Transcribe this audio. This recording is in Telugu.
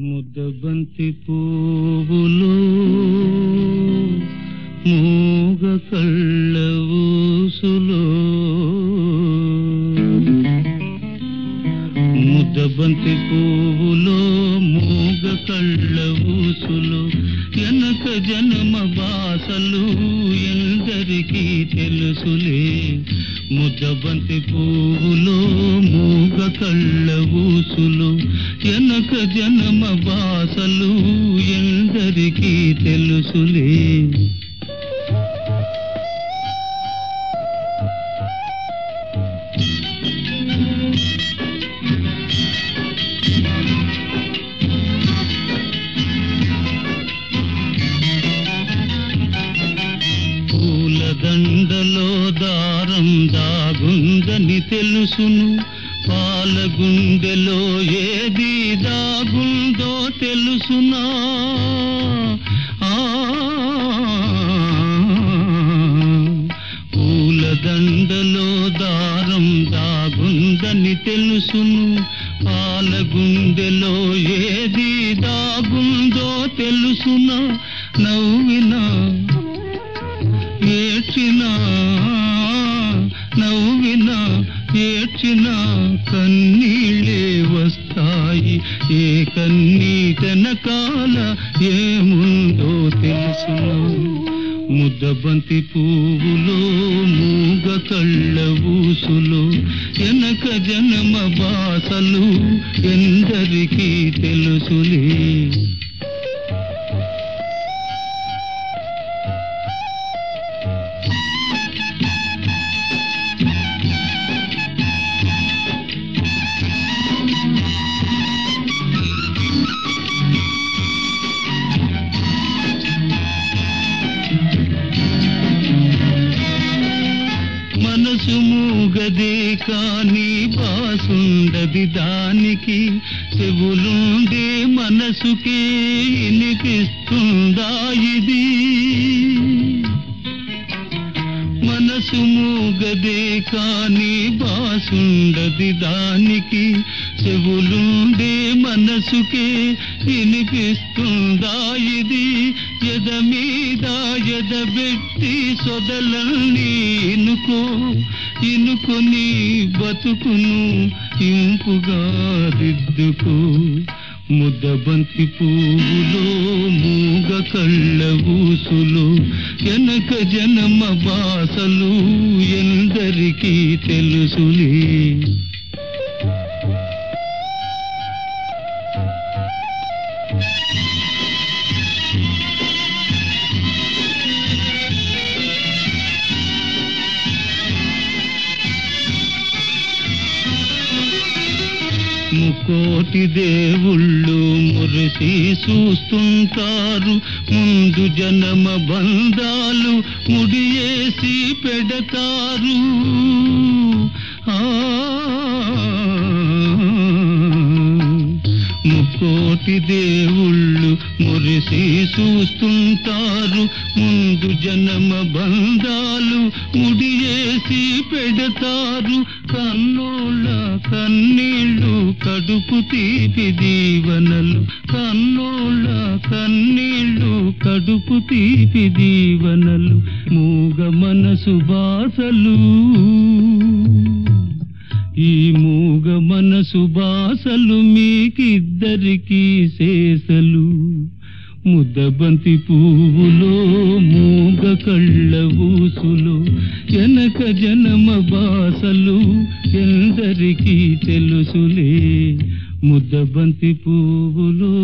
ముద్దబంతి పువ్వులు మూగ కళ్ళ ఊసులో. ముద్దబంతి పువ్వులో మూగ కళ్ళ ఊసులు. వెనక జన్మ బాసలు ఎందరికీ తెలుసులే. ముద్దబంతి పువ్వులో మూ కళ్ళ ఊసులు వెనక జన్మ బాసలు ఎందరికీ తెలుసులే. పూల దండలో దారం దాగుందని తెలుసును పాలగుండెలో ఏది దాగుందో తెలుసునా? పూలదండలో దారం దాగుందని తెలుసును. పాలగుండెలో ఏది దాగుందో తెలుసునా? నవ్వినా ఏడ్చినా కన్నీళ్ళే వస్తాయి. ఏ కన్నీటెనకాల ఏముందో తెలుసునా. ముద్దబంతి పువ్వులో మూగ కళ్ళ ఊసులు వెనక జనమ బాసలు ఎందరికీ తెలుసులే. మనసు కానీ బాసుండది దానికి చెవులుండే మనసుకే వినిపిస్తుందా ఇది? మనసు మూగదే కానీ బాసుండది దానికి చెవులుండే మనసుకే వినిపిస్తుందా ఇది? ఎద మీద ఎదబెట్టి సొదలన్నీ ఇనుకో ఇనుకొని బతుకును ఇంపుగా దిద్దుకో. ముద్దబంతి పువ్వులో మూగ కళ్ళ ఊసులు వెనక జనమ బాసలు ఎందరికీ తెలుసులే. ముకోటి దేవుళ్ళు మురిసి చూస్తుంటారు. ముందు జనమ బంధాలు ముడియేసి పెడతారు. ఆ కోటి దేవుళ్ళు మురిసి చూస్తుంటారు. ముందు జనమ బంధాలు ముడియేసి పెడతారు. కన్నోళ్ళ కన్నీళ్ళు కడుపు తీపి దీవనలు. కన్నోళ్ళ కన్నీళ్ళు కడుపు తీపి దీవనలు. మూగ మనసు బాసలు ఈ మూగ మనసు బాసలు మీకిద్దరికీ శేషలు. ముద్దబంతి పువ్వులో మూగ కళ్ళ ఊసులు జనక జనమ బాసలు ఎందరికీ తెలుసులే. ముద్దబంతి పువ్వులో